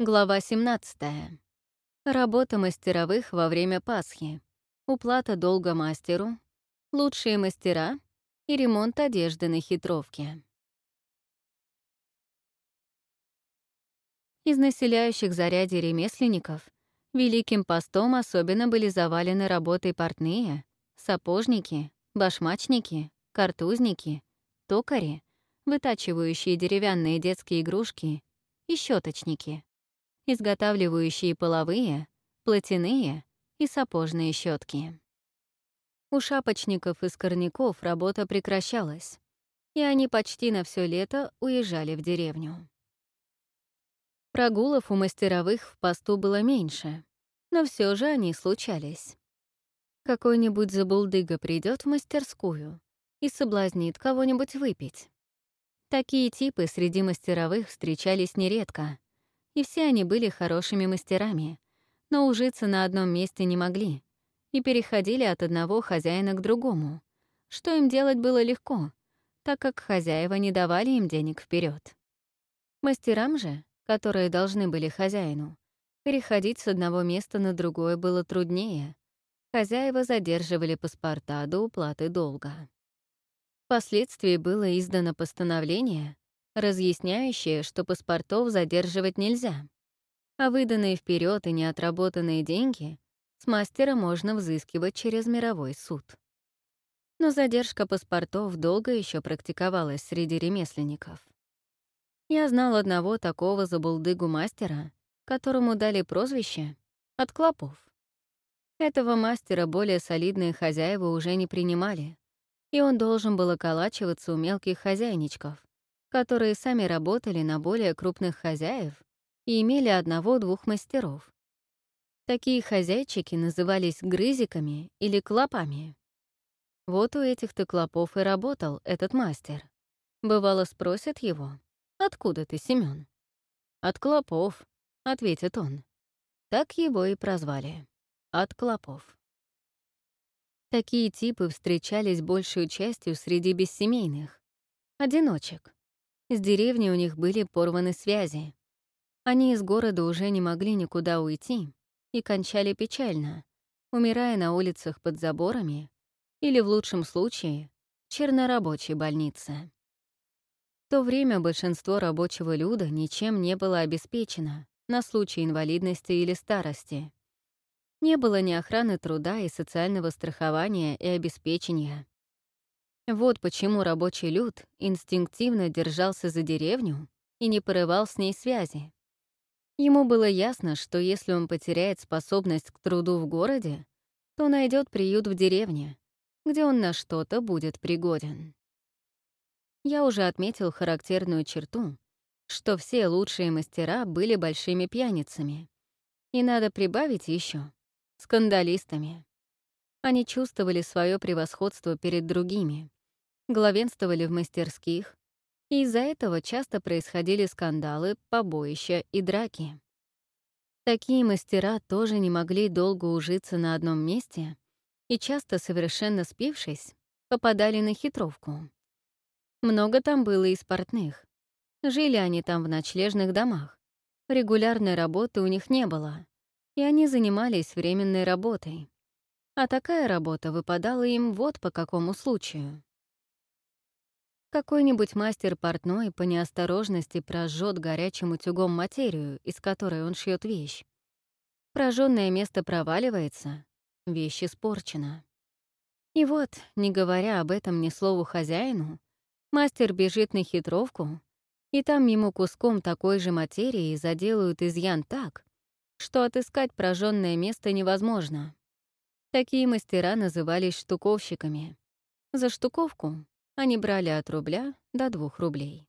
Глава 17. Работа мастеровых во время Пасхи. Уплата долга мастеру. Лучшие мастера и ремонт одежды на хитровке. Из населяющих заряде ремесленников Великим постом особенно были завалены работой портные, сапожники, башмачники, картузники, токари, вытачивающие деревянные детские игрушки и щеточники изготавливающие половые, платяные и сапожные щетки. У шапочников и скорняков работа прекращалась, и они почти на все лето уезжали в деревню. Прогулов у мастеровых в посту было меньше, но все же они случались. Какой-нибудь забулдыга придет в мастерскую и соблазнит кого-нибудь выпить. Такие типы среди мастеровых встречались нередко, и все они были хорошими мастерами, но ужиться на одном месте не могли и переходили от одного хозяина к другому, что им делать было легко, так как хозяева не давали им денег вперед. Мастерам же, которые должны были хозяину, переходить с одного места на другое было труднее. Хозяева задерживали паспорта до уплаты долга. Впоследствии было издано постановление, разъясняющее, что паспортов задерживать нельзя, а выданные вперед и неотработанные деньги с мастера можно взыскивать через мировой суд. Но задержка паспортов долго еще практиковалась среди ремесленников. Я знал одного такого забулдыгу мастера, которому дали прозвище «от клопов». Этого мастера более солидные хозяева уже не принимали, и он должен был околачиваться у мелких хозяйничков, которые сами работали на более крупных хозяев и имели одного-двух мастеров. Такие хозяйчики назывались грызиками или клопами. Вот у этих-то клопов и работал этот мастер. Бывало, спросят его, «Откуда ты, Семён?» «От клопов», — ответит он. Так его и прозвали. От клопов. Такие типы встречались большую частью среди бессемейных, одиночек, с деревни у них были порваны связи. Они из города уже не могли никуда уйти и кончали печально, умирая на улицах под заборами или, в лучшем случае, в чернорабочей больнице. В то время большинство рабочего люда ничем не было обеспечено на случай инвалидности или старости. Не было ни охраны труда и социального страхования и обеспечения. Вот почему рабочий люд инстинктивно держался за деревню и не порывал с ней связи. Ему было ясно, что если он потеряет способность к труду в городе, то найдет приют в деревне, где он на что-то будет пригоден. Я уже отметил характерную черту, что все лучшие мастера были большими пьяницами. И надо прибавить еще скандалистами. Они чувствовали свое превосходство перед другими, главенствовали в мастерских, и из-за этого часто происходили скандалы, побоища и драки. Такие мастера тоже не могли долго ужиться на одном месте и часто, совершенно спившись, попадали на хитровку. Много там было и спортных. Жили они там в ночлежных домах. Регулярной работы у них не было, и они занимались временной работой. А такая работа выпадала им вот по какому случаю. Какой-нибудь мастер портной по неосторожности прожжет горячим утюгом материю, из которой он шьет вещь. Прожженное место проваливается, вещь испорчена. И вот, не говоря об этом ни слову хозяину, мастер бежит на хитровку, и там ему куском такой же материи заделают изъян так, что отыскать прожженное место невозможно. Такие мастера назывались штуковщиками. За штуковку они брали от рубля до двух рублей.